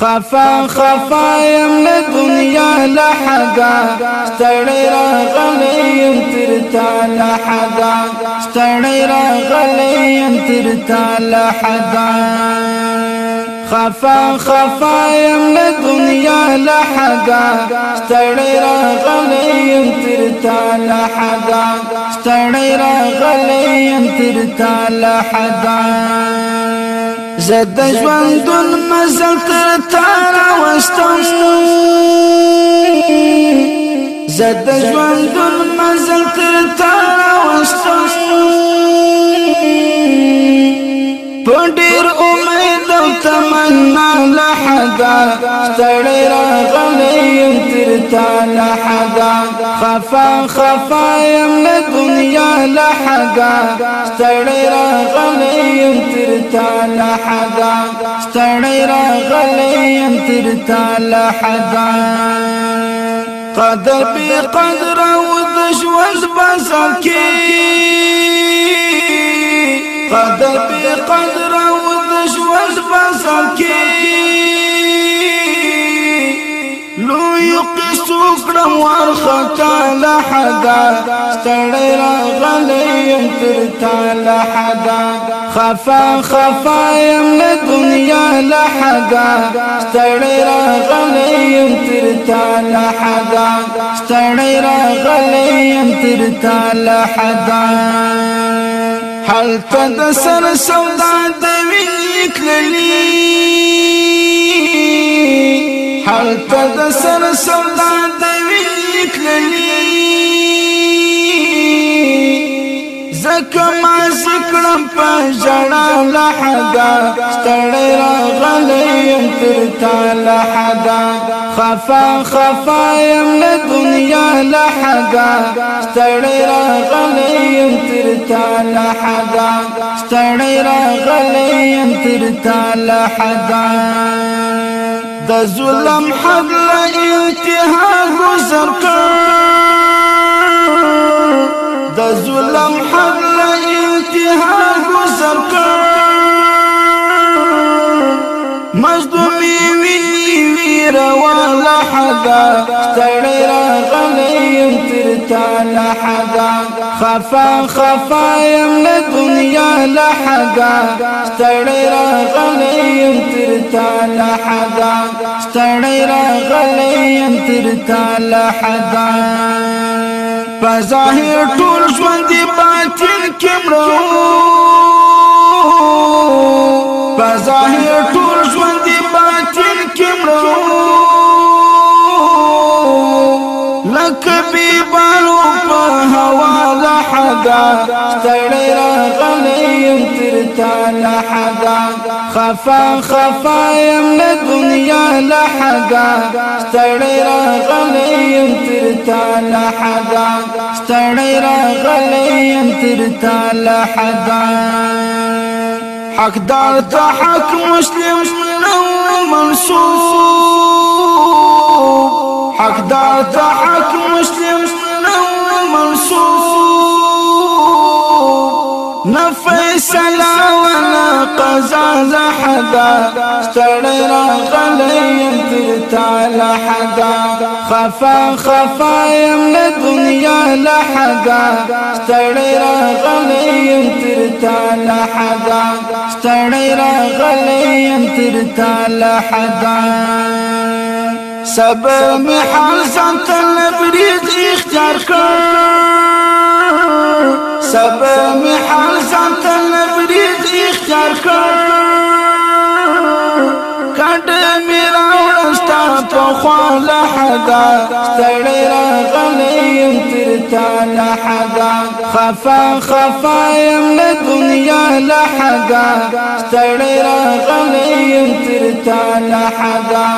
خفا خفا يم لدنيا لحدا ستړی راغلی يم تر تا لحدا ستړی راغلی يم تر لحدا خفا خفا يم لدنيا لحدا ستړی راغلی يم تر تا لحدا ستړی راغلی يم تر لحدا زد ژوندون مزل تر تارا وستم زد ژوندون مزل تر تارا وستم پډیر امید أو تمنا لحدا. ستړی راغلی يم تر تا لحدا. خفا خفا له دنیا لحدا. ستړی راغلی يم تر تا لحدا ستړی راغلی يم تر تا لحدا قدر بی قدر أو د ژوند کې قدر بی قدر أو د قصو کړم ورخه کاله حدا ستړی راغلی يم تر تاله حدا. خفا خفا يم له دنیا لحدا ستړی راغلی يم تر تاله حدا. ستړی راغلی يم تر تاله حدا. حالت د سر سودا د وینې کړلې حالت د سر سودا وکړلې زکه ما ذکرم په جړا لحدا ستړی راغلی تر تا لحدا۔ خفا خفا يم دنیا لحدا ستړی راغلی تر تا لحدا۔ ستړی راغلی تر تا لحدا۔ د ظلم حد له انتها گذر کړ. د ظلم حد له انتها گذر کړ. روا لحدا ستړی راغلی يم تر تا خفا خفا يم له دنیا لحدا ستړی راغلی يم تر تا لحدا ستړی راغلی يم تر تا لحدا په ظاهر ټول ژوند باطن کې لحدا ستړی راغلی يم تر تا لحدا خفا خفا يم له دنیا لحدا. ستړی راغلی يم تر تا لحدا ستړی راغلی يم تر تا لحدا حقدار ته حق مسلم نو منصوب. حقدار ته حق مسلم نو منصوب. نفیصلا ولا قضا لحدا ستړی راغلی تعالی حدا. خفا خفا له دنیا لحدا. ستړی راغلی تر تعالی حدا. ستړی راغلی تر تعالی حدا. صبر می حال ځان تل برید اختیار کړ. صبر می حال ځان تل برید اختیار کړ کډه می راوړستا په خواله حدا ستړی راغلی يم تر تا لحدا خفا خفا يم له دنیا لحدا ستړی راغلی يم تر تا لحدا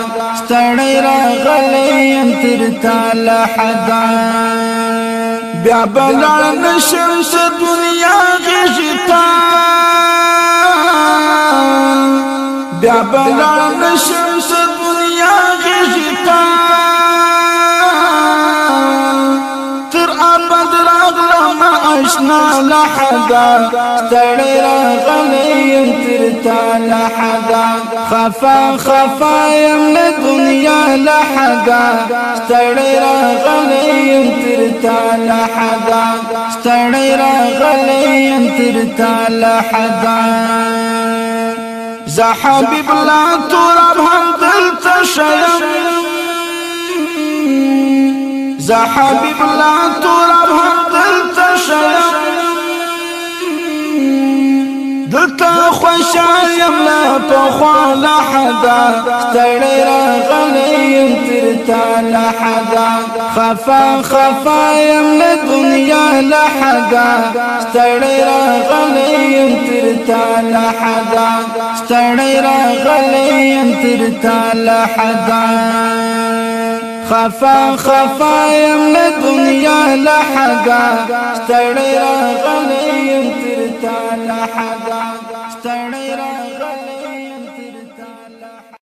ستړی راغلی يم تر تا لحدا بیا بلار نشم س دنیا غشتا بیا نشم دنیا غشتا تر راغلم تشنا لحدا راغلی تر تا لحدا خفا خفا دنیا لحدا تر تا لحدا ستړی راغلی تر تا لحدا زه حبیب لا تراب هم دلته شیم زه حبیب لا تراب هم دلته خوشایم لا په خوا حدا. ستړی راغلی تر تا لحدا خفا خفا یم له دنیا لحدا ستړی راغلی تر تا لحدا ستړی راغلی تر تا لحدا خفا خفا یم له دنیا لحدا ستړی راغلی تر تا لحدا